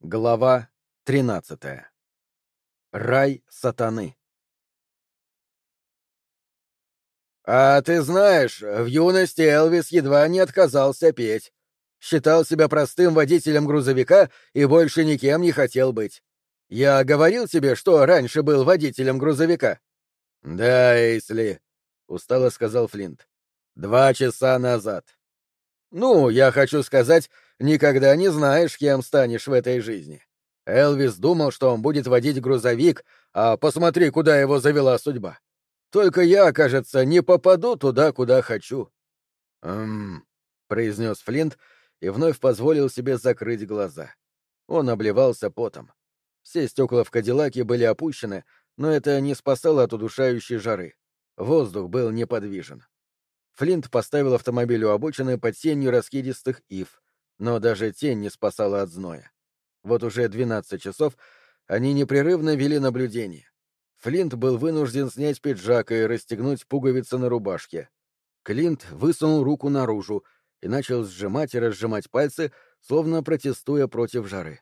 Глава 13. Рай сатаны. А ты знаешь, в юности Элвис едва не отказался петь. Считал себя простым водителем грузовика и больше никем не хотел быть. Я говорил тебе, что раньше был водителем грузовика. Да, Эйсли, устало сказал Флинт. Два часа назад. Ну, я хочу сказать, никогда не знаешь, кем станешь в этой жизни. Элвис думал, что он будет водить грузовик, а посмотри, куда его завела судьба. Только я, кажется, не попаду туда, куда хочу. «Эм...» — произнес Флинт и вновь позволил себе закрыть глаза. Он обливался потом. Все стекла в Кадиллаке были опущены, но это не спасало от удушающей жары. Воздух был неподвижен. Флинт поставил автомобиль у обочины под тенью раскидистых ив, но даже тень не спасала от зноя. Вот уже 12 часов они непрерывно вели наблюдение. Флинт был вынужден снять пиджак и расстегнуть пуговицы на рубашке. Клинт высунул руку наружу и начал сжимать и разжимать пальцы, словно протестуя против жары.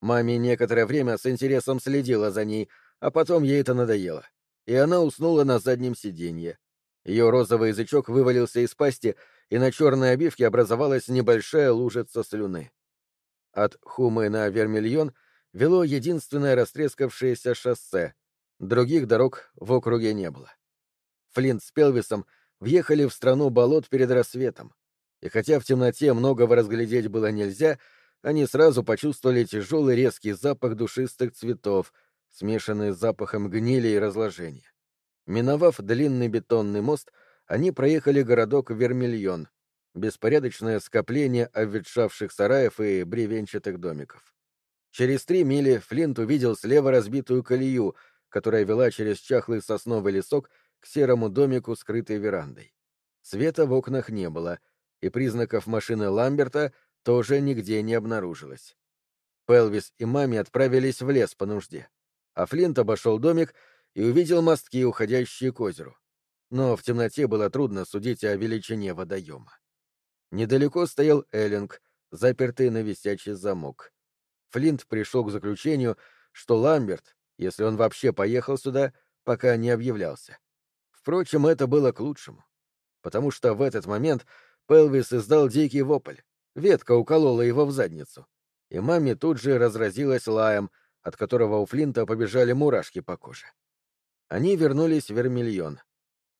Маме некоторое время с интересом следила за ней, а потом ей это надоело, и она уснула на заднем сиденье. Ее розовый язычок вывалился из пасти, и на черной обивке образовалась небольшая лужица слюны. От Хумы на Вермильон вело единственное растрескавшееся шоссе. Других дорог в округе не было. Флинт с Пелвисом въехали в страну болот перед рассветом. И хотя в темноте многого разглядеть было нельзя, они сразу почувствовали тяжелый резкий запах душистых цветов, смешанный с запахом гнили и разложения. Миновав длинный бетонный мост, они проехали городок Вермильон, беспорядочное скопление обветшавших сараев и бревенчатых домиков. Через три мили Флинт увидел слева разбитую колею, которая вела через чахлый сосновый лесок к серому домику, скрытой верандой. Света в окнах не было, и признаков машины Ламберта тоже нигде не обнаружилось. Пелвис и маме отправились в лес по нужде, а Флинт обошел домик и увидел мостки, уходящие к озеру. Но в темноте было трудно судить о величине водоема. Недалеко стоял Эллинг, запертый на висячий замок. Флинт пришел к заключению, что Ламберт, если он вообще поехал сюда, пока не объявлялся. Впрочем, это было к лучшему, потому что в этот момент Пелвис издал дикий вопль. Ветка уколола его в задницу. И маме тут же разразилась лаем, от которого у Флинта побежали мурашки по коже. Они вернулись в Вермильон.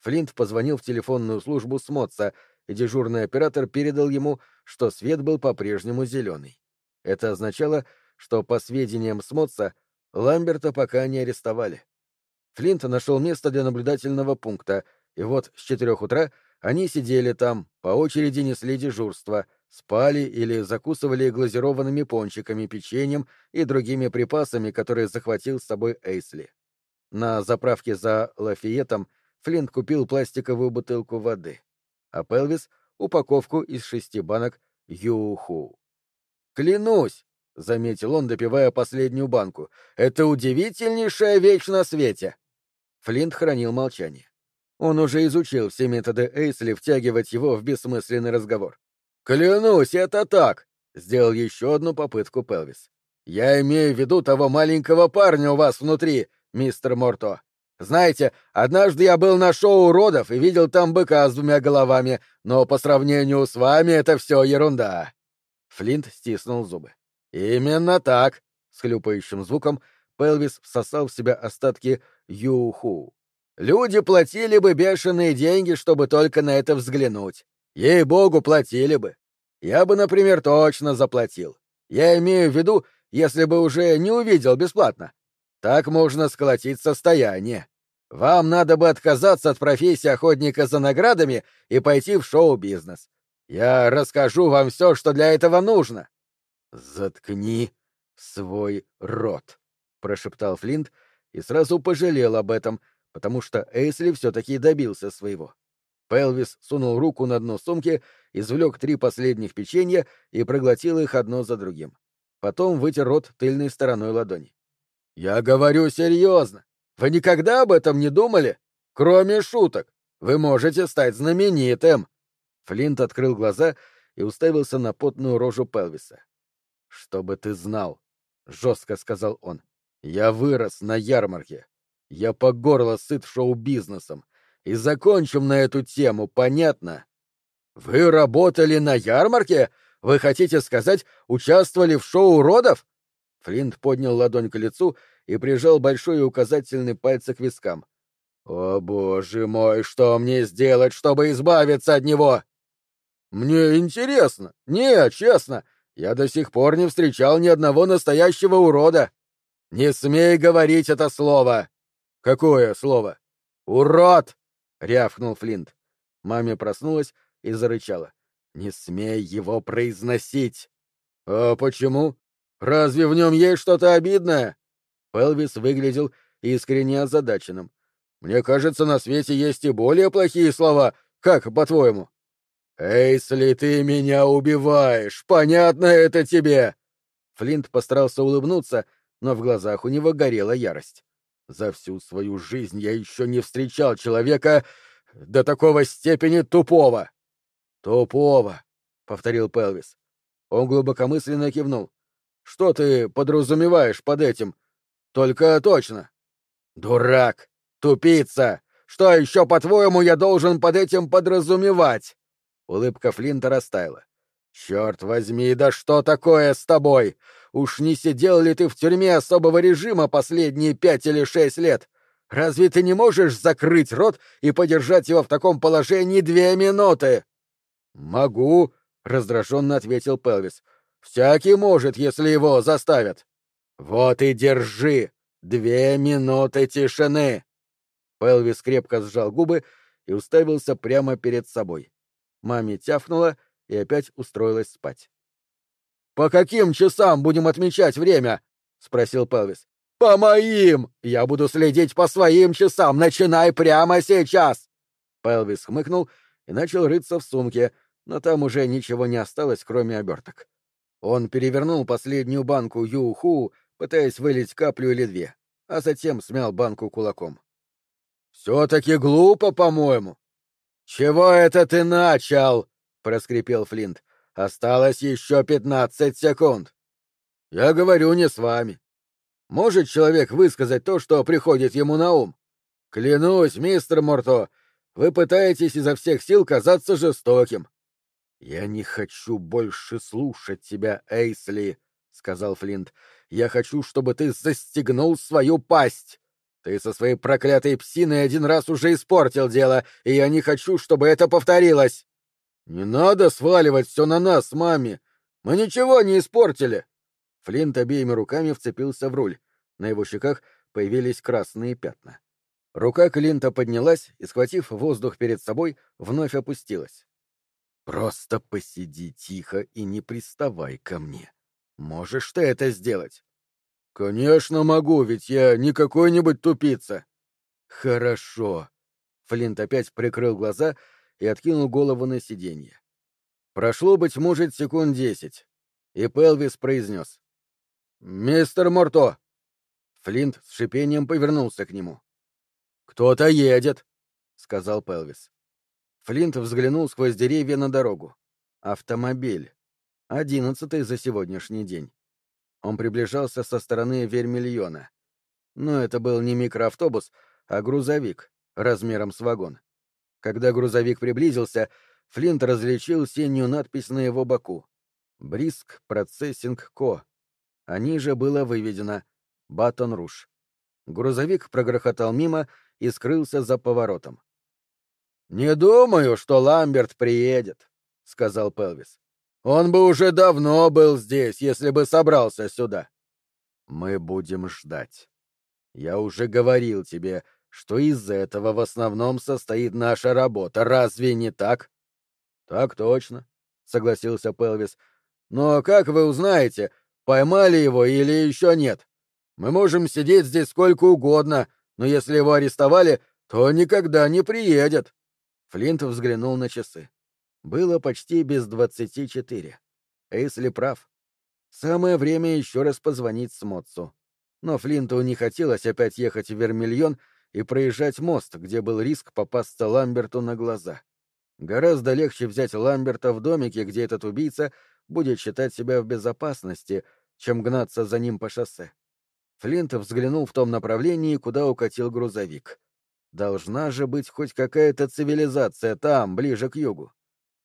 Флинт позвонил в телефонную службу Смотса, и дежурный оператор передал ему, что свет был по-прежнему зеленый. Это означало, что, по сведениям Смотса, Ламберта пока не арестовали. Флинт нашел место для наблюдательного пункта, и вот с четырех утра они сидели там, по очереди несли дежурство, спали или закусывали глазированными пончиками, печеньем и другими припасами, которые захватил с собой Эйсли. На заправке за Лафиетом Флинт купил пластиковую бутылку воды, а Пелвис — упаковку из шести банок Юху. «Клянусь!» — заметил он, допивая последнюю банку. «Это удивительнейшая вещь на свете!» Флинт хранил молчание. Он уже изучил все методы Эйсли втягивать его в бессмысленный разговор. «Клянусь, это так!» — сделал еще одну попытку Пелвис. «Я имею в виду того маленького парня у вас внутри, мистер Морто. Знаете, однажды я был на шоу уродов и видел там быка с двумя головами, но по сравнению с вами это все ерунда. Флинт стиснул зубы. Именно так, с хлюпающим звуком Пелвис всосал в себя остатки юху. Люди платили бы бешеные деньги, чтобы только на это взглянуть. Ей-богу, платили бы. Я бы, например, точно заплатил. Я имею в виду, если бы уже не увидел бесплатно. Так можно сколотить состояние. Вам надо бы отказаться от профессии охотника за наградами и пойти в шоу-бизнес. Я расскажу вам все, что для этого нужно. Заткни свой рот, прошептал Флинт и сразу пожалел об этом, потому что Эйсли все-таки добился своего. Пелвис сунул руку на дно сумки, извлек три последних печенья и проглотил их одно за другим. Потом вытер рот тыльной стороной ладони. Я говорю серьезно. Вы никогда об этом не думали? Кроме шуток. Вы можете стать знаменитым. Флинт открыл глаза и уставился на потную рожу Пелвиса. Чтобы ты знал, — жестко сказал он. «Я вырос на ярмарке. Я по горло сыт шоу-бизнесом. И закончим на эту тему, понятно?» «Вы работали на ярмарке? Вы хотите сказать, участвовали в шоу уродов?» Флинт поднял ладонь к лицу и прижал большой и указательный пальцы к вискам. «О, боже мой, что мне сделать, чтобы избавиться от него?» «Мне интересно. Нет, честно, я до сих пор не встречал ни одного настоящего урода. Не смей говорить это слово!» «Какое слово?» «Урод!» — рявкнул Флинт. Маме проснулась и зарычала. «Не смей его произносить!» «А почему? Разве в нем есть что-то обидное?» Пелвис выглядел искренне озадаченным. Мне кажется, на свете есть и более плохие слова. Как, по-твоему? «Эйсли, ты меня убиваешь! Понятно это тебе!» Флинт постарался улыбнуться, но в глазах у него горела ярость. «За всю свою жизнь я еще не встречал человека до такого степени тупого!» «Тупого!» — повторил Пелвис. Он глубокомысленно кивнул. «Что ты подразумеваешь под этим? Только точно!» «Дурак! Тупица! Что еще, по-твоему, я должен под этим подразумевать?» Улыбка Флинта растаяла. «Черт возьми, да что такое с тобой? Уж не сидел ли ты в тюрьме особого режима последние пять или шесть лет? Разве ты не можешь закрыть рот и подержать его в таком положении две минуты?» «Могу», — раздраженно ответил Пелвис. «Всякий может, если его заставят». «Вот и держи! Две минуты тишины!» Пелвис крепко сжал губы и уставился прямо перед собой. Маме тяфнула и опять устроилась спать. «По каким часам будем отмечать время?» — спросил Пелвис. «По моим! Я буду следить по своим часам! Начинай прямо сейчас!» Пелвис хмыкнул и начал рыться в сумке, но там уже ничего не осталось, кроме оберток. Он перевернул последнюю банку Ю-Ху, пытаясь вылить каплю или две, а затем смял банку кулаком. «Все-таки глупо, по-моему». «Чего это ты начал?» — проскрипел Флинт. «Осталось еще пятнадцать секунд». «Я говорю не с вами. Может человек высказать то, что приходит ему на ум? Клянусь, мистер Морто, вы пытаетесь изо всех сил казаться жестоким». «Я не хочу больше слушать тебя, Эйсли», — сказал Флинт. «Я хочу, чтобы ты застегнул свою пасть. Ты со своей проклятой псиной один раз уже испортил дело, и я не хочу, чтобы это повторилось. Не надо сваливать все на нас, маме. Мы ничего не испортили. Флинт обеими руками вцепился в руль. На его щеках появились красные пятна. Рука Клинта поднялась и, схватив воздух перед собой, вновь опустилась. «Просто посиди тихо и не приставай ко мне. Можешь ты это сделать?» «Конечно могу, ведь я не какой-нибудь тупица». «Хорошо». Флинт опять прикрыл глаза и откинул голову на сиденье. Прошло, быть может, секунд десять, и Пелвис произнес. «Мистер Морто!» Флинт с шипением повернулся к нему. «Кто-то едет», — сказал Пелвис. Флинт взглянул сквозь деревья на дорогу. Автомобиль. Одиннадцатый за сегодняшний день. Он приближался со стороны Вермильона. Но это был не микроавтобус, а грузовик, размером с вагон. Когда грузовик приблизился, Флинт различил синюю надпись на его боку. «Бриск Процессинг Ко». А ниже было выведено «Батон Руш». Грузовик прогрохотал мимо и скрылся за поворотом. «Не думаю, что Ламберт приедет», — сказал Пелвис. Он бы уже давно был здесь, если бы собрался сюда. Мы будем ждать. Я уже говорил тебе, что из этого в основном состоит наша работа. Разве не так? Так точно, согласился Пелвис. Но как вы узнаете, поймали его или еще нет? Мы можем сидеть здесь сколько угодно, но если его арестовали, то никогда не приедет. Флинт взглянул на часы. Было почти без двадцати четыре. Эйсли прав. Самое время еще раз позвонить Смотсу. Но Флинту не хотелось опять ехать в Вермильон и проезжать мост, где был риск попасться Ламберту на глаза. Гораздо легче взять Ламберта в домике, где этот убийца будет считать себя в безопасности, чем гнаться за ним по шоссе. Флинт взглянул в том направлении, куда укатил грузовик. Должна же быть хоть какая-то цивилизация там, ближе к югу.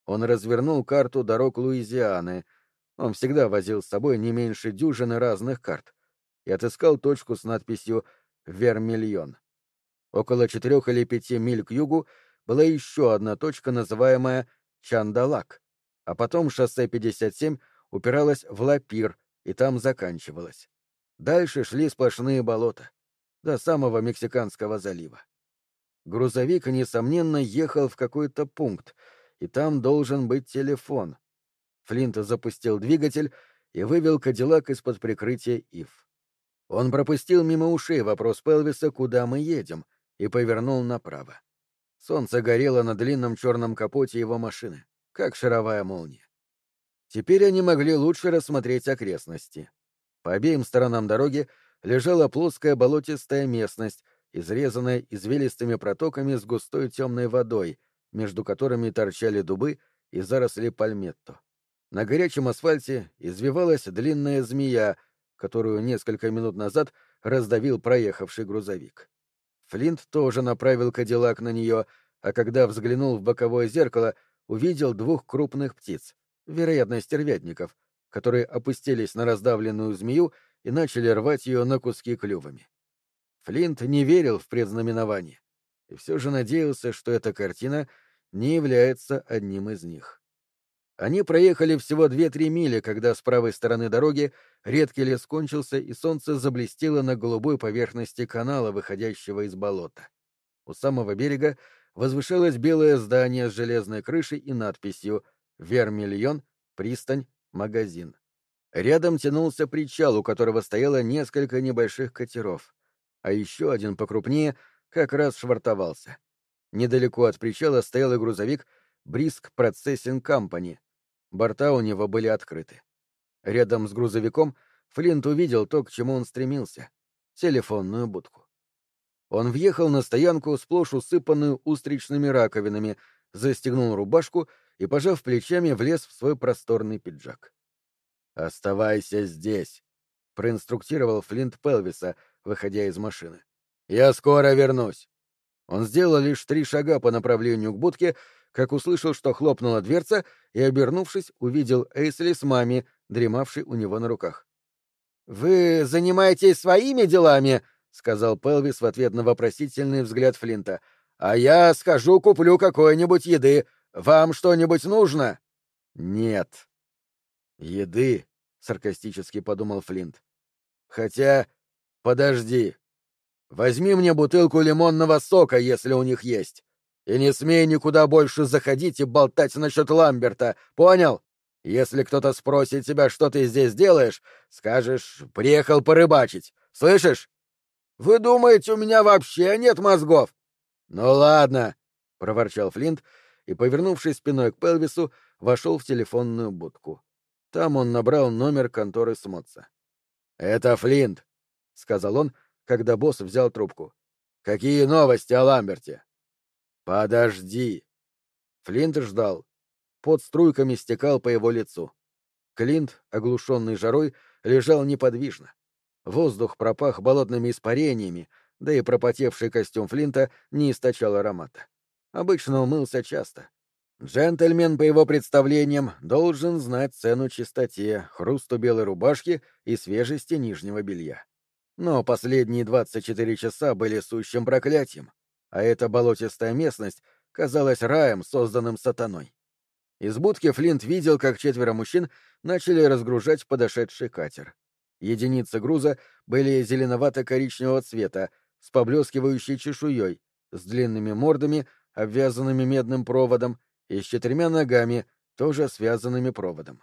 Он развернул карту дорог Луизианы. Он всегда возил с собой не меньше дюжины разных карт. И отыскал точку с надписью «Вермильон». Около четырех или пяти миль к югу была еще одна точка, называемая Чандалак, а потом шоссе 57 упиралось в Лапир и там заканчивалось. Дальше шли сплошные болота, до самого Мексиканского залива. Грузовик, несомненно, ехал в какой-то пункт, и там должен быть телефон. Флинт запустил двигатель и вывел Кадиллак из-под прикрытия Ив. Он пропустил мимо ушей вопрос Пелвиса, куда мы едем, и повернул направо. Солнце горело на длинном черном капоте его машины, как шаровая молния. Теперь они могли лучше рассмотреть окрестности. По обеим сторонам дороги лежала плоская болотистая местность, изрезанная извилистыми протоками с густой темной водой, между которыми торчали дубы и заросли пальметто. На горячем асфальте извивалась длинная змея, которую несколько минут назад раздавил проехавший грузовик. Флинт тоже направил Кадиллак на нее, а когда взглянул в боковое зеркало, увидел двух крупных птиц, вероятно, стервятников, которые опустились на раздавленную змею и начали рвать ее на куски клювами. Флинт не верил в предзнаменование и все же надеялся, что эта картина не является одним из них. Они проехали всего две-три мили, когда с правой стороны дороги редкий лес кончился, и солнце заблестело на голубой поверхности канала, выходящего из болота. У самого берега возвышалось белое здание с железной крышей и надписью «Вермильон, пристань, магазин». Рядом тянулся причал, у которого стояло несколько небольших катеров, а еще один покрупнее как раз швартовался. Недалеко от причала стоял и грузовик «Бриск Процессинг Компани», Борта у него были открыты. Рядом с грузовиком Флинт увидел то, к чему он стремился — телефонную будку. Он въехал на стоянку, сплошь усыпанную устричными раковинами, застегнул рубашку и, пожав плечами, влез в свой просторный пиджак. «Оставайся здесь», — проинструктировал Флинт Пелвиса, выходя из машины. «Я скоро вернусь». Он сделал лишь три шага по направлению к будке, как услышал, что хлопнула дверца, и, обернувшись, увидел Эйсли с мами, дремавшей у него на руках. «Вы занимаетесь своими делами?» — сказал Пелвис в ответ на вопросительный взгляд Флинта. «А я схожу, куплю какой-нибудь еды. Вам что-нибудь нужно?» «Нет». «Еды?» — саркастически подумал Флинт. «Хотя... Подожди. Возьми мне бутылку лимонного сока, если у них есть. И не смей никуда больше заходить и болтать насчет Ламберта, понял? Если кто-то спросит тебя, что ты здесь делаешь, скажешь «приехал порыбачить». Слышишь? Вы думаете, у меня вообще нет мозгов? Ну ладно, — проворчал Флинт и, повернувшись спиной к Пелвису, вошел в телефонную будку. Там он набрал номер конторы Смотса. «Это Флинт», — сказал он, когда босс взял трубку. «Какие новости о Ламберте?» «Подожди!» Флинт ждал. Под струйками стекал по его лицу. Клинт, оглушенный жарой, лежал неподвижно. Воздух пропах болотными испарениями, да и пропотевший костюм Флинта не источал аромата. Обычно умылся часто. Джентльмен, по его представлениям, должен знать цену чистоте, хрусту белой рубашки и свежести нижнего белья. Но последние 24 часа были сущим проклятием а эта болотистая местность казалась раем, созданным сатаной. Из будки Флинт видел, как четверо мужчин начали разгружать подошедший катер. Единицы груза были зеленовато-коричневого цвета, с поблескивающей чешуей, с длинными мордами, обвязанными медным проводом, и с четырьмя ногами, тоже связанными проводом.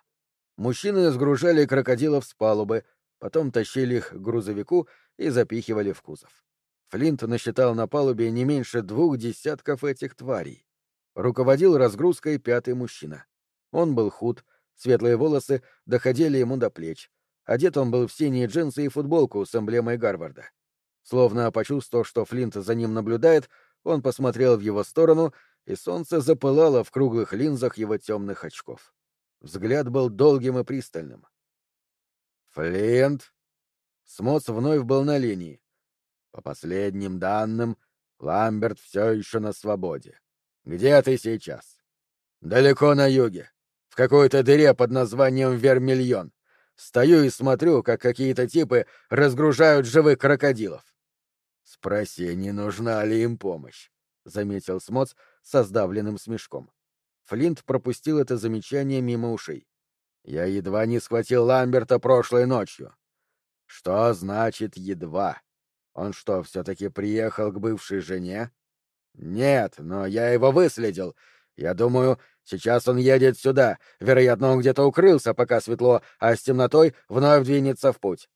Мужчины сгружали крокодилов с палубы, потом тащили их к грузовику и запихивали в кузов. Флинт насчитал на палубе не меньше двух десятков этих тварей. Руководил разгрузкой пятый мужчина. Он был худ, светлые волосы доходили ему до плеч. Одет он был в синие джинсы и футболку с эмблемой Гарварда. Словно почувствовав, что Флинт за ним наблюдает, он посмотрел в его сторону, и солнце запылало в круглых линзах его темных очков. Взгляд был долгим и пристальным. Флинт? Смоц вновь был на линии. По последним данным, Ламберт все еще на свободе. Где ты сейчас? Далеко на юге. В какой-то дыре под названием Вермильон. Стою и смотрю, как какие-то типы разгружают живых крокодилов. Спроси, не нужна ли им помощь, — заметил Смоц со сдавленным смешком. Флинт пропустил это замечание мимо ушей. Я едва не схватил Ламберта прошлой ночью. Что значит «едва»? Он что, все-таки приехал к бывшей жене? Нет, но я его выследил. Я думаю, сейчас он едет сюда. Вероятно, он где-то укрылся, пока светло, а с темнотой вновь двинется в путь.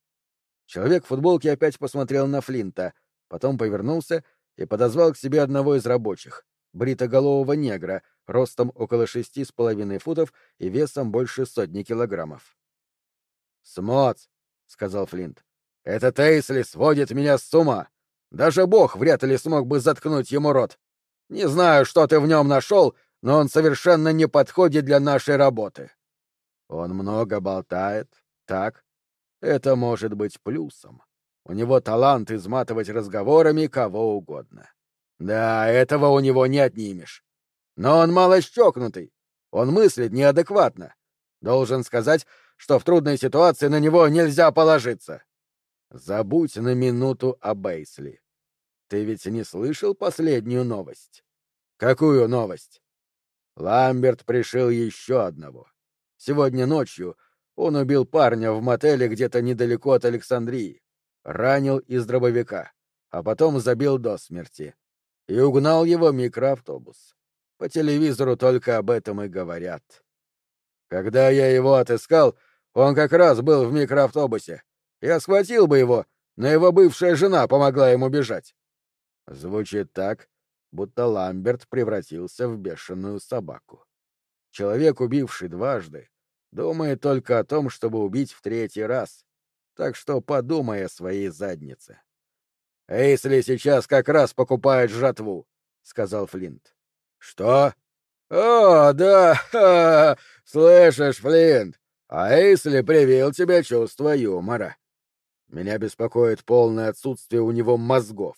Человек в футболке опять посмотрел на Флинта, потом повернулся и подозвал к себе одного из рабочих, бритоголового негра, ростом около шести с половиной футов и весом больше сотни килограммов. «Смоц!» — сказал Флинт. Этот Эйсли сводит меня с ума. Даже бог вряд ли смог бы заткнуть ему рот. Не знаю, что ты в нем нашел, но он совершенно не подходит для нашей работы. Он много болтает, так? Это может быть плюсом. У него талант изматывать разговорами кого угодно. Да, этого у него не отнимешь. Но он мало щекнутый. Он мыслит неадекватно. Должен сказать, что в трудной ситуации на него нельзя положиться. Забудь на минуту о Бейсли. Ты ведь не слышал последнюю новость? Какую новость? Ламберт пришил еще одного. Сегодня ночью он убил парня в мотеле где-то недалеко от Александрии, ранил из дробовика, а потом забил до смерти и угнал его микроавтобус. По телевизору только об этом и говорят. Когда я его отыскал, он как раз был в микроавтобусе, я схватил бы его, но его бывшая жена помогла ему бежать. Звучит так, будто Ламберт превратился в бешеную собаку. Человек, убивший дважды, думает только о том, чтобы убить в третий раз. Так что подумай о своей заднице. «Эйсли сейчас как раз покупает жатву», — сказал Флинт. «Что?» «О, да! Ха, слышишь, Флинт, а Эйсли привил тебе чувство юмора. Меня беспокоит полное отсутствие у него мозгов.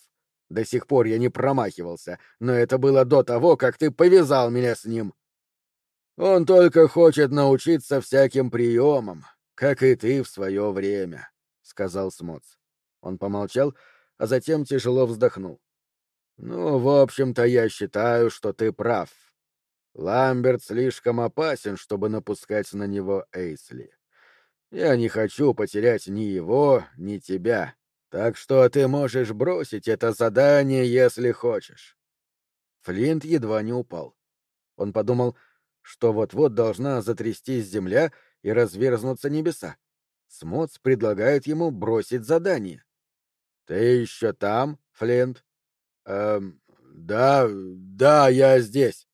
До сих пор я не промахивался, но это было до того, как ты повязал меня с ним. Он только хочет научиться всяким приемам, как и ты в свое время, — сказал Смоц. Он помолчал, а затем тяжело вздохнул. Ну, в общем-то, я считаю, что ты прав. Ламберт слишком опасен, чтобы напускать на него Эйсли. Я не хочу потерять ни его, ни тебя. Так что ты можешь бросить это задание, если хочешь. Флинт едва не упал. Он подумал, что вот-вот должна затрястись земля и разверзнуться небеса. Смоц предлагает ему бросить задание. — Ты еще там, Флинт? — Эм, да, да, я здесь.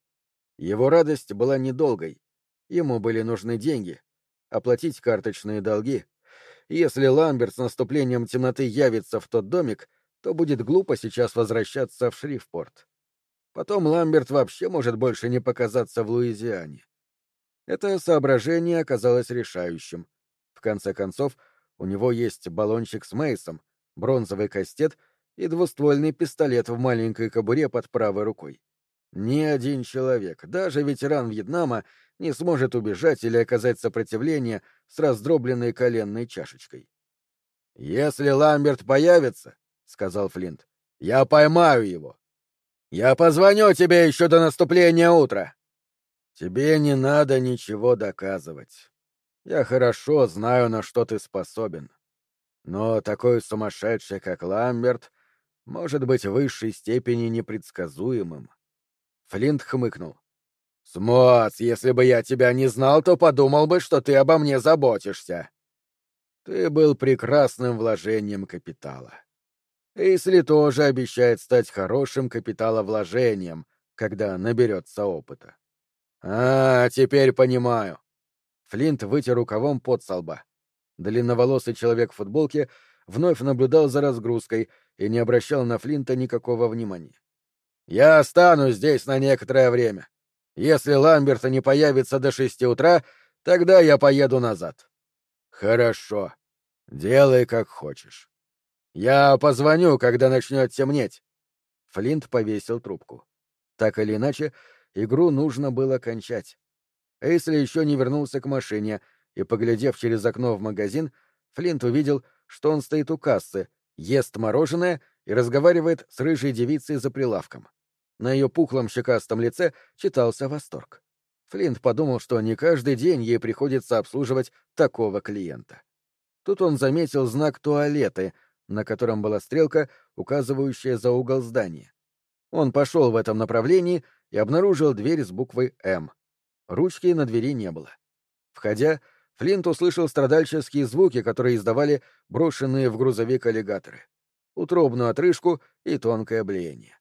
Его радость была недолгой. Ему были нужны деньги оплатить карточные долги. Если Ламберт с наступлением темноты явится в тот домик, то будет глупо сейчас возвращаться в Шрифпорт. Потом Ламберт вообще может больше не показаться в Луизиане. Это соображение оказалось решающим. В конце концов, у него есть баллончик с Мейсом, бронзовый кастет и двуствольный пистолет в маленькой кобуре под правой рукой. Ни один человек, даже ветеран Вьетнама, не сможет убежать или оказать сопротивление с раздробленной коленной чашечкой. «Если Ламберт появится, — сказал Флинт, — я поймаю его. Я позвоню тебе еще до наступления утра. Тебе не надо ничего доказывать. Я хорошо знаю, на что ты способен. Но такой сумасшедший, как Ламберт, может быть в высшей степени непредсказуемым. Флинт хмыкнул. «Смоц, если бы я тебя не знал, то подумал бы, что ты обо мне заботишься». Ты был прекрасным вложением капитала. Эйсли тоже обещает стать хорошим капиталовложением, когда наберется опыта. А, теперь понимаю. Флинт вытер рукавом под со лба. Длинноволосый человек в футболке вновь наблюдал за разгрузкой и не обращал на Флинта никакого внимания. Я останусь здесь на некоторое время. Если Ламберта не появится до шести утра, тогда я поеду назад. Хорошо, Делай, как хочешь. Я позвоню, когда начнет темнеть. Флинт повесил трубку. Так или иначе, игру нужно было кончать. Эйсли еще не вернулся к машине, и, поглядев через окно в магазин, Флинт увидел, что он стоит у кассы, ест мороженое и разговаривает с рыжей девицей за прилавком. На ее пухлом щекастом лице читался восторг. Флинт подумал, что не каждый день ей приходится обслуживать такого клиента. Тут он заметил знак туалеты, на котором была стрелка, указывающая за угол здания. Он пошел в этом направлении и обнаружил дверь с буквой «М». Ручки на двери не было. Входя, Флинт услышал страдальческие звуки, которые издавали брошенные в грузовик аллигаторы. Утробную отрыжку и тонкое блеяние.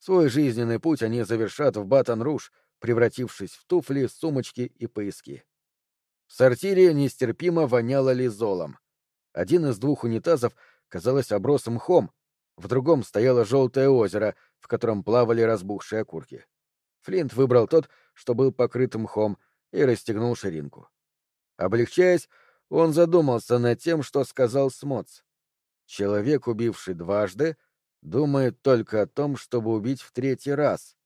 Свой жизненный путь они завершат в Батон-Руж, превратившись в туфли, сумочки и пояски. В сортире нестерпимо воняло лизолом. Один из двух унитазов, казалось, оброс мхом, в другом стояло желтое озеро, в котором плавали разбухшие окурки. Флинт выбрал тот, что был покрыт мхом, и расстегнул ширинку. Облегчаясь, он задумался над тем, что сказал Смоц. Человек, убивший дважды, думает только о том, чтобы убить в третий раз.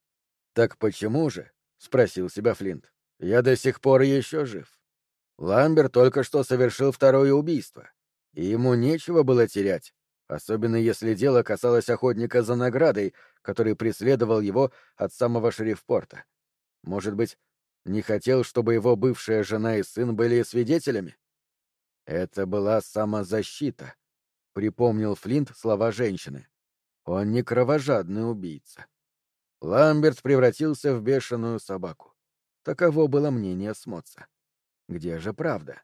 Так почему же, — спросил себя Флинт, — я до сих пор еще жив? Ламбер только что совершил второе убийство, и ему нечего было терять, особенно если дело касалось охотника за наградой, который преследовал его от самого шерифпорта. Может быть, не хотел, чтобы его бывшая жена и сын были свидетелями? Это была самозащита, — припомнил Флинт слова женщины. Он не кровожадный убийца. Ламберт превратился в бешеную собаку. Таково было мнение Смотца. Где же правда?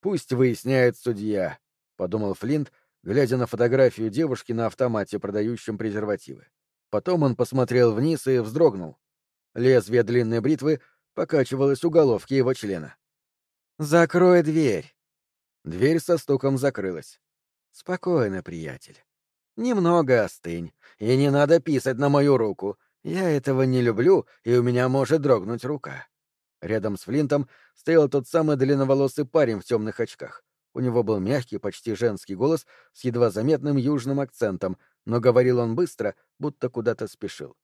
Пусть выясняет судья, — подумал Флинт, глядя на фотографию девушки на автомате, продающем презервативы. Потом он посмотрел вниз и вздрогнул. Лезвие длинной бритвы покачивалось у головки его члена. «Закрой дверь!» Дверь со стуком закрылась. «Спокойно, приятель. Немного остынь, и не надо писать на мою руку. Я этого не люблю, и у меня может дрогнуть рука». Рядом с Флинтом стоял тот самый длинноволосый парень в темных очках. У него был мягкий, почти женский голос с едва заметным южным акцентом, но говорил он быстро, будто куда-то спешил.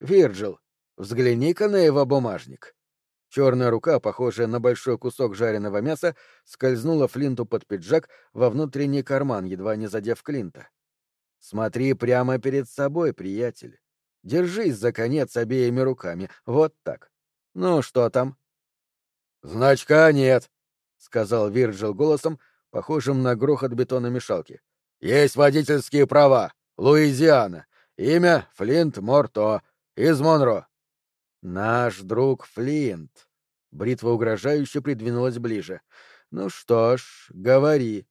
«Вирджил, взгляни-ка на его бумажник». Черная рука, похожая на большой кусок жареного мяса, скользнула Флинту под пиджак во внутренний карман, едва не задев Клинта. «Смотри прямо перед собой, приятель. Держись за конец обеими руками. Вот так. Ну, что там?» «Значка нет», — сказал Вирджил голосом, похожим на грохот бетономешалки. «Есть водительские права. Луизиана. Имя Флинт Морто. Из Монро. «Наш друг Флинт». Бритва угрожающе придвинулась ближе. «Ну что ж, говори».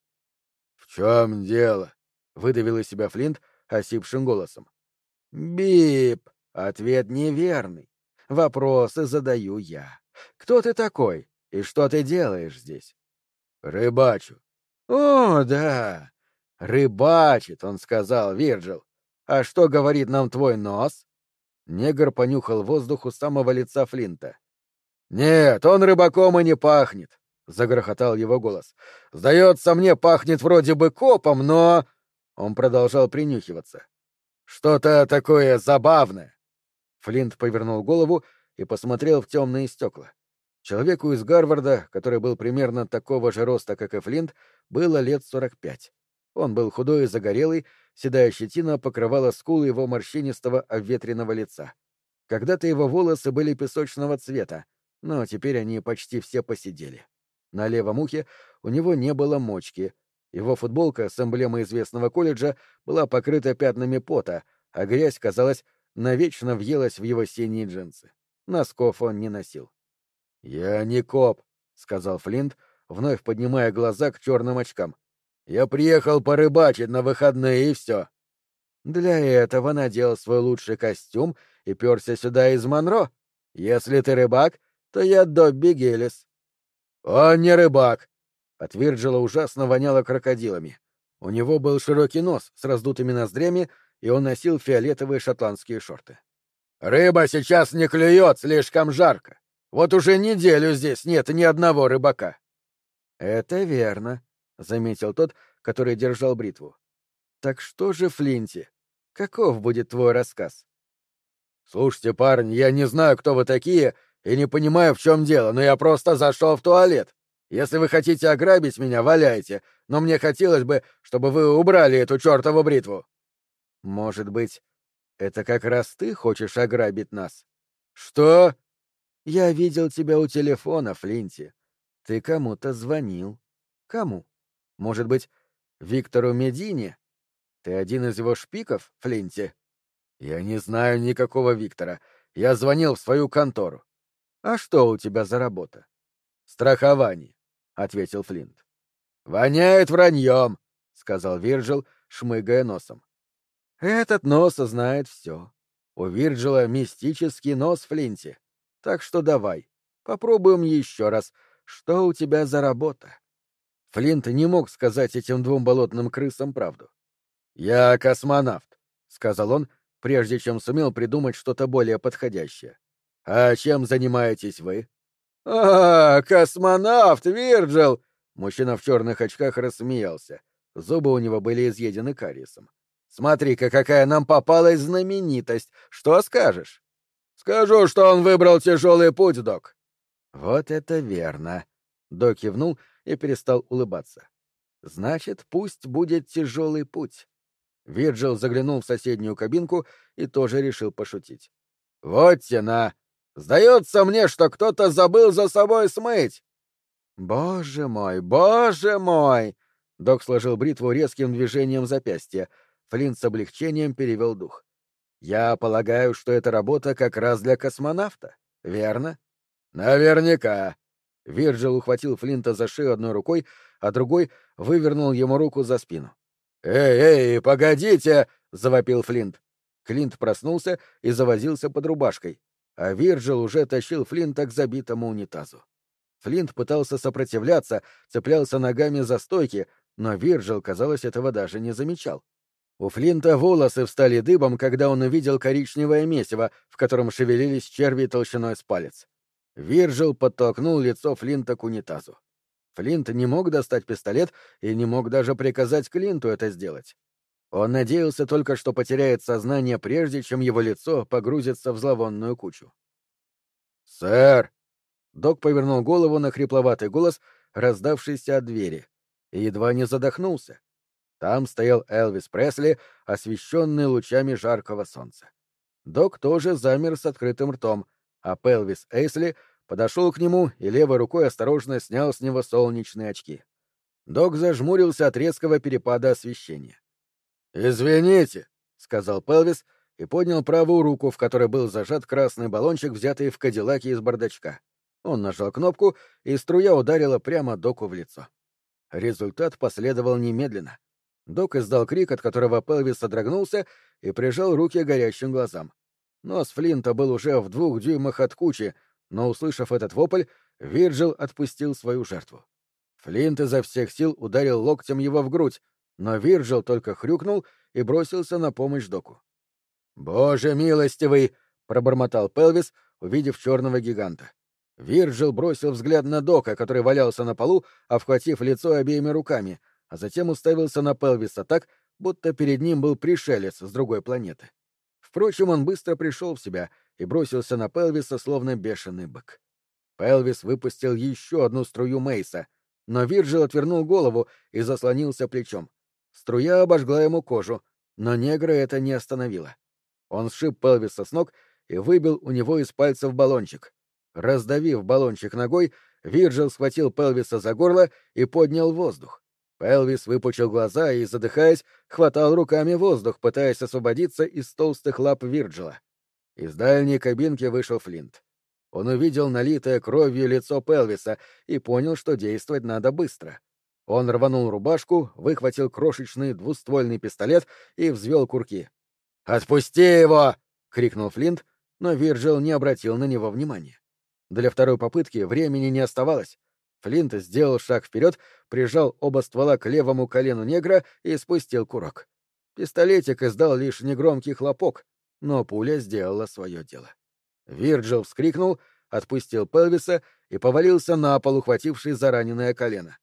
«В чем дело?» — выдавил из себя Флинт осипшим голосом. «Бип! Ответ неверный. Вопросы задаю я. Кто ты такой и что ты делаешь здесь?» «Рыбачу». «О, да! Рыбачит, — он сказал, Вирджил. А что говорит нам твой нос?» Негр понюхал воздух у самого лица Флинта. «Нет, он рыбаком и не пахнет», — загрохотал его голос. «Сдается мне, пахнет вроде бы копом, но...» Он продолжал принюхиваться. «Что-то такое забавное». Флинт повернул голову и посмотрел в темные стекла. Человеку из Гарварда, который был примерно такого же роста, как и Флинт, было лет сорок пять. Он был худой и загорелый, седая щетина покрывала скулы его морщинистого обветренного лица. Когда-то его волосы были песочного цвета, но теперь они почти все посидели. На левом ухе у него не было мочки. Его футболка с эмблемой известного колледжа была покрыта пятнами пота, а грязь, казалось, навечно въелась в его синие джинсы. Носков он не носил. «Я не коп», — сказал Флинт, вновь поднимая глаза к черным очкам. Я приехал порыбачить на выходные и все. Для этого надел свой лучший костюм и перся сюда из Монро. Если ты рыбак, то я Добби Гелис. Он не рыбак. От Вирджила ужасно воняло крокодилами. У него был широкий нос с раздутыми ноздрями, и он носил фиолетовые шотландские шорты. «Рыба сейчас не клюет, слишком жарко. Вот уже неделю здесь нет ни одного рыбака». «Это верно», — заметил тот, который держал бритву. «Так что же, Флинти, каков будет твой рассказ?» «Слушайте, парень, я не знаю, кто вы такие, и не понимаю, в чем дело, но я просто зашел в туалет. Если вы хотите ограбить меня, валяйте, но мне хотелось бы, чтобы вы убрали эту чертову бритву». «Может быть, это как раз ты хочешь ограбить нас?» «Что?» «Я видел тебя у телефона, Флинти. Ты кому-то звонил. Кому? Может быть, Виктору Медине? Ты один из его шпиков, Флинти?» «Я не знаю никакого Виктора. Я звонил в свою контору». «А что у тебя за работа?» «Страхование», — ответил Флинт. «Воняет враньем», — сказал Вирджил, шмыгая носом. «Этот нос знает все. У Вирджила мистический нос Флинти. Так что давай, попробуем еще раз, что у тебя за работа?» Флинт не мог сказать этим двум болотным крысам правду. «Я космонавт», — сказал он, прежде чем сумел придумать что-то более подходящее. «А чем занимаетесь вы?» «А, космонавт, Вирджил!» Мужчина в черных очках рассмеялся. Зубы у него были изъедены кариесом. «Смотри-ка, какая нам попалась знаменитость! Что скажешь?» «Скажу, что он выбрал тяжелый путь, док». «Вот это верно!» Док кивнул и перестал улыбаться. «Значит, пусть будет тяжелый путь. Вирджил заглянул в соседнюю кабинку и тоже решил пошутить. «Вот тена! Сдается мне, что кто-то забыл за собой смыть!» «Боже мой, боже мой!» Док сложил бритву резким движением запястья. Флинт с облегчением перевел дух. «Я полагаю, что эта работа как раз для космонавта, верно?» «Наверняка». Вирджил ухватил Флинта за шею одной рукой, а другой вывернул ему руку за спину. «Эй, эй, погодите!» — завопил Флинт. Клинт проснулся и завозился под рубашкой, а Вирджил уже тащил Флинта к забитому унитазу. Флинт пытался сопротивляться, цеплялся ногами за стойки, но Вирджил, казалось, этого даже не замечал. У Флинта волосы встали дыбом, когда он увидел коричневое месиво, в котором шевелились черви толщиной с палец. Вирджил подтолкнул лицо Флинта к унитазу. Флинт не мог достать пистолет и не мог даже приказать Клинту это сделать. Он надеялся только, что потеряет сознание прежде, чем его лицо погрузится в зловонную кучу. «Сэр!» Док повернул голову на хрипловатый голос, раздавшийся от двери, и едва не задохнулся. Там стоял Элвис Пресли, освещенный лучами жаркого солнца. Док тоже замер с открытым ртом, а Пелвис Эйсли подошел к нему и левой рукой осторожно снял с него солнечные очки. Док зажмурился от резкого перепада освещения. «Извините», — сказал Пелвис и поднял правую руку, в которой был зажат красный баллончик, взятый в кадиллаке из бардачка. Он нажал кнопку, и струя ударила прямо Доку в лицо. Результат последовал немедленно. Док издал крик, от которого Пелвис содрогнулся и прижал руки к горящим глазам. Нос Флинта был уже в двух дюймах от кучи, но, услышав этот вопль, Вирджил отпустил свою жертву. Флинт изо всех сил ударил локтем его в грудь, но Вирджил только хрюкнул и бросился на помощь доку. «Боже милостивый!» — пробормотал Пелвис, увидев черного гиганта. Вирджил бросил взгляд на дока, который валялся на полу, обхватив лицо обеими руками, а затем уставился на Пелвиса так, будто перед ним был пришелец с другой планеты. Впрочем, он быстро пришел в себя и бросился на Пелвиса, словно бешеный бык. Пелвис выпустил еще одну струю Мейса, но Вирджил отвернул голову и заслонился плечом. Струя обожгла ему кожу, но негра это не остановило. Он сшиб Пелвиса с ног и выбил у него из пальцев баллончик. Раздавив баллончик ногой, Вирджил схватил Пелвиса за горло и поднял воздух. Пелвис выпучил глаза и, задыхаясь, хватал руками воздух, пытаясь освободиться из толстых лап Вирджила. Из дальней кабинки вышел Флинт. Он увидел налитое кровью лицо Пелвиса и понял, что действовать надо быстро. Он рванул рубашку, выхватил крошечный двуствольный пистолет и взвел курки. «Отпусти его!» — крикнул Флинт, но Вирджил не обратил на него внимания. Для второй попытки времени не оставалось. Флинт сделал шаг вперед, прижал оба ствола к левому колену негра и спустил курок. Пистолетик издал лишь негромкий хлопок, но пуля сделала свое дело. Вирджил вскрикнул, отпустил Пелвиса и повалился на пол, ухвативший за раненое колено.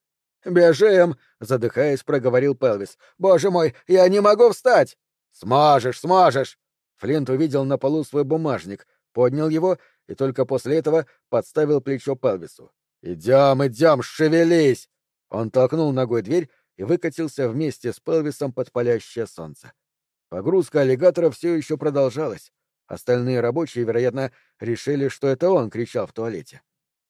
«Бежим!» — задыхаясь, проговорил Пелвис. «Боже мой, я не могу встать!» «Сможешь, сможешь!» Флинт увидел на полу свой бумажник, поднял его и только после этого подставил плечо Пелвису. «Идем, идем, шевелись!» Он толкнул ногой дверь и выкатился вместе с Пелвисом под палящее солнце. Погрузка аллигатора все еще продолжалась. Остальные рабочие, вероятно, решили, что это он кричал в туалете.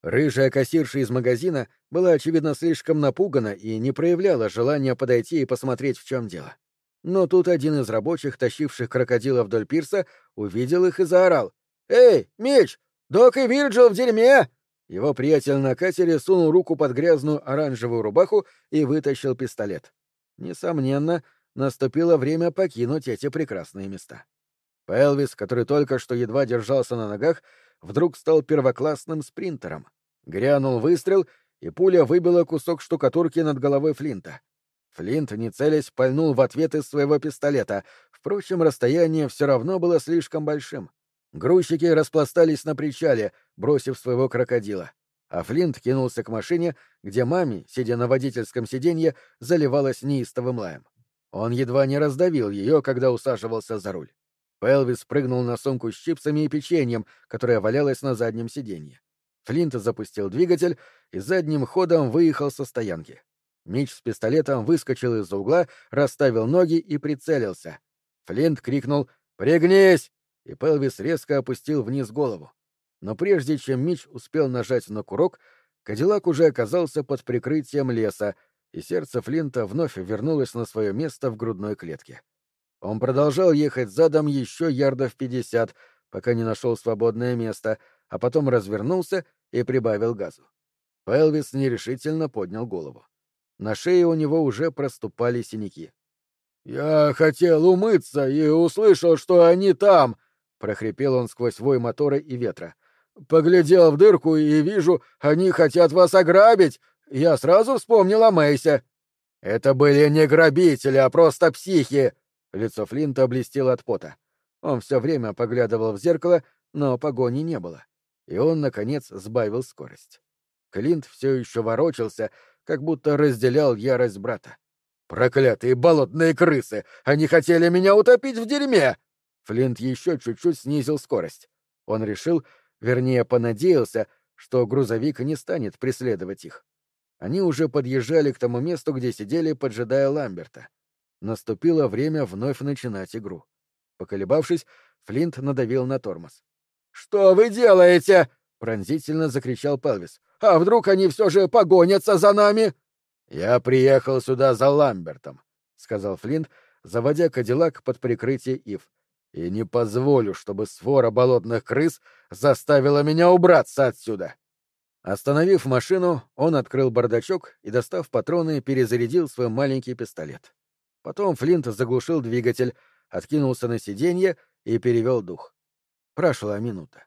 Рыжая кассирша из магазина была, очевидно, слишком напугана и не проявляла желания подойти и посмотреть, в чем дело. Но тут один из рабочих, тащивших крокодила вдоль пирса, увидел их и заорал. «Эй, Меч! Док и Вирджил в дерьме!» Его приятель на катере сунул руку под грязную оранжевую рубаху и вытащил пистолет. Несомненно, наступило время покинуть эти прекрасные места. Пелвис, который только что едва держался на ногах, вдруг стал первоклассным спринтером. Грянул выстрел, и пуля выбила кусок штукатурки над головой Флинта. Флинт, не целясь, пальнул в ответ из своего пистолета. Впрочем, расстояние все равно было слишком большим. Грузчики распластались на причале, бросив своего крокодила. А Флинт кинулся к машине, где маме, сидя на водительском сиденье, заливалась неистовым лаем. Он едва не раздавил ее, когда усаживался за руль. Пелвис прыгнул на сумку с чипсами и печеньем, которая валялась на заднем сиденье. Флинт запустил двигатель и задним ходом выехал со стоянки. Мич с пистолетом выскочил из-за угла, расставил ноги и прицелился. Флинт крикнул «Пригнись!» и Пелвис резко опустил вниз голову. Но прежде чем Мич успел нажать на курок, Кадиллак уже оказался под прикрытием леса, и сердце Флинта вновь вернулось на свое место в грудной клетке. Он продолжал ехать задом еще ярдов пятьдесят, пока не нашел свободное место, а потом развернулся и прибавил газу. Пелвис нерешительно поднял голову. На шее у него уже проступали синяки. «Я хотел умыться и услышал, что они там!» — прохрипел он сквозь вой мотора и ветра. «Поглядел в дырку и вижу, они хотят вас ограбить! Я сразу вспомнил о Мэйсе!» «Это были не грабители, а просто психи!» Лицо Флинта блестело от пота. Он все время поглядывал в зеркало, но погони не было. И он, наконец, сбавил скорость. Клинт все еще ворочался, как будто разделял ярость брата. «Проклятые болотные крысы! Они хотели меня утопить в дерьме!» Флинт еще чуть-чуть снизил скорость. Он решил, вернее, понадеялся, что грузовик не станет преследовать их. Они уже подъезжали к тому месту, где сидели, поджидая Ламберта. Наступило время вновь начинать игру. Поколебавшись, Флинт надавил на тормоз. «Что вы делаете?» — пронзительно закричал Пелвис. «А вдруг они все же погонятся за нами?» «Я приехал сюда за Ламбертом», — сказал Флинт, заводя Кадиллак под прикрытие Ив. «И не позволю, чтобы свора болотных крыс заставила меня убраться отсюда». Остановив машину, он открыл бардачок и, достав патроны, перезарядил свой маленький пистолет. Потом Флинт заглушил двигатель, откинулся на сиденье и перевел дух. Прошла минута.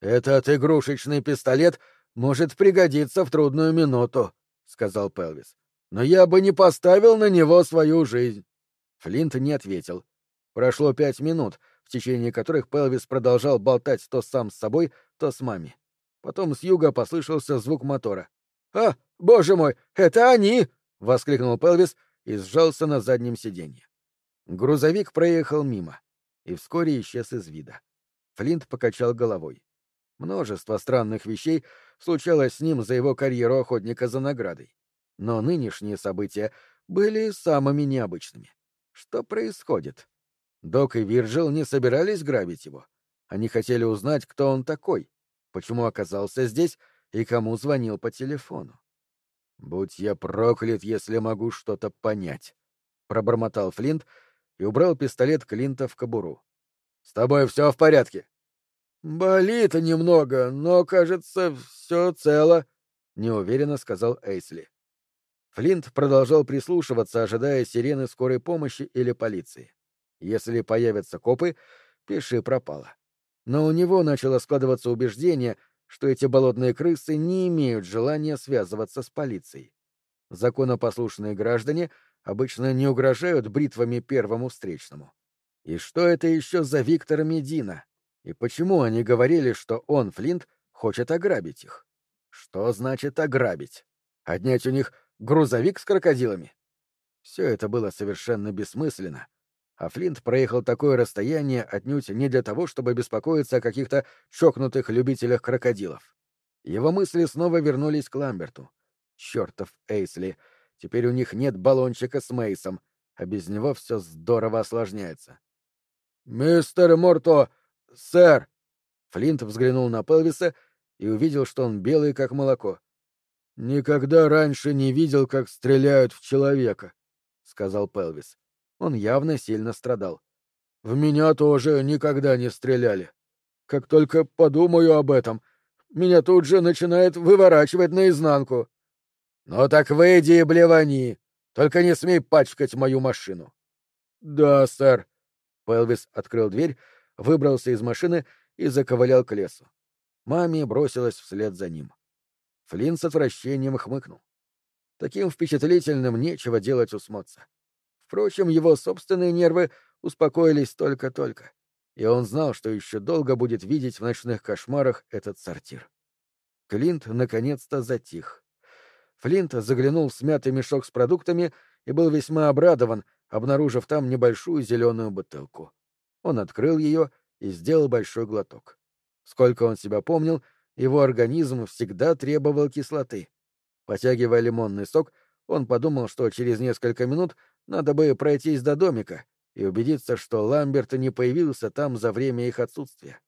«Этот игрушечный пистолет может пригодиться в трудную минуту», — сказал Пелвис. «Но я бы не поставил на него свою жизнь». Флинт не ответил. Прошло пять минут, в течение которых Пелвис продолжал болтать то сам с собой, то с мами. Потом с юга послышался звук мотора. «А, боже мой, это они!» — воскликнул Пелвис и сжался на заднем сиденье. Грузовик проехал мимо и вскоре исчез из вида. Флинт покачал головой. Множество странных вещей случалось с ним за его карьеру охотника за наградой. Но нынешние события были самыми необычными. Что происходит? Док и Вирджил не собирались грабить его. Они хотели узнать, кто он такой, почему оказался здесь и кому звонил по телефону. «Будь я проклят, если могу что-то понять», — пробормотал Флинт и убрал пистолет Клинта в кобуру. С тобой все в порядке? Болит немного, но, кажется, все цело, неуверенно сказал Эйсли. Флинт продолжал прислушиваться, ожидая сирены скорой помощи или полиции. Если появятся копы, пиши пропало. Но у него начало складываться убеждение, что эти болотные крысы не имеют желания связываться с полицией. Законопослушные граждане обычно не угрожают бритвами первому встречному. И что это еще за Виктор Медина? И почему они говорили, что он, Флинт, хочет ограбить их? Что значит ограбить? Отнять у них грузовик с крокодилами. Все это было совершенно бессмысленно, а Флинт проехал такое расстояние отнюдь не для того, чтобы беспокоиться о каких-то чокнутых любителях крокодилов. Его мысли снова вернулись к Ламберту. Чертов Эйсли! Теперь у них нет баллончика с Мейсом, а без него все здорово осложняется. «Мистер Морто! Сэр!» Флинт взглянул на Пелвиса и увидел, что он белый, как молоко. «Никогда раньше не видел, как стреляют в человека», — сказал Пелвис. Он явно сильно страдал. «В меня тоже никогда не стреляли. Как только подумаю об этом, меня тут же начинает выворачивать наизнанку». «Ну так выйди и блевани, только не смей пачкать мою машину». «Да, сэр». Пелвис открыл дверь, выбрался из машины и заковылял к лесу. Маме бросилась вслед за ним. Флинн с отвращением хмыкнул. Таким впечатлительным нечего делать у Смотца. Впрочем, его собственные нервы успокоились только-только, и он знал, что еще долго будет видеть в ночных кошмарах этот сортир. Клинт наконец-то затих. Флинт заглянул в смятый мешок с продуктами и был весьма обрадован, обнаружив там небольшую зеленую бутылку. Он открыл ее и сделал большой глоток. Сколько он себя помнил, его организм всегда требовал кислоты. Потягивая лимонный сок, он подумал, что через несколько минут надо бы пройтись до домика и убедиться, что Ламберт не появился там за время их отсутствия.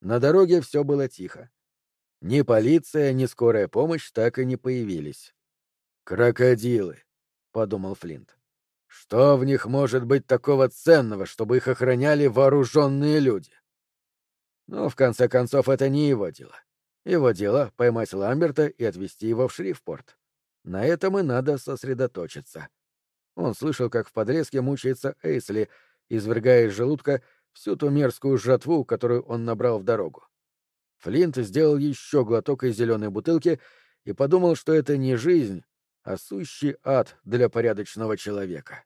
На дороге все было тихо. Ни полиция, ни скорая помощь так и не появились. «Крокодилы», — подумал Флинт. «Что в них может быть такого ценного, чтобы их охраняли вооруженные люди?» Но, в конце концов, это не его дело. Его дело — поймать Ламберта и отвезти его в Шрифпорт. На этом и надо сосредоточиться. Он слышал, как в подрезке мучается Эйсли, извергая из желудка всю ту мерзкую жатву, которую он набрал в дорогу. Флинт сделал еще глоток из зеленой бутылки и подумал, что это не жизнь, а сущий ад для порядочного человека.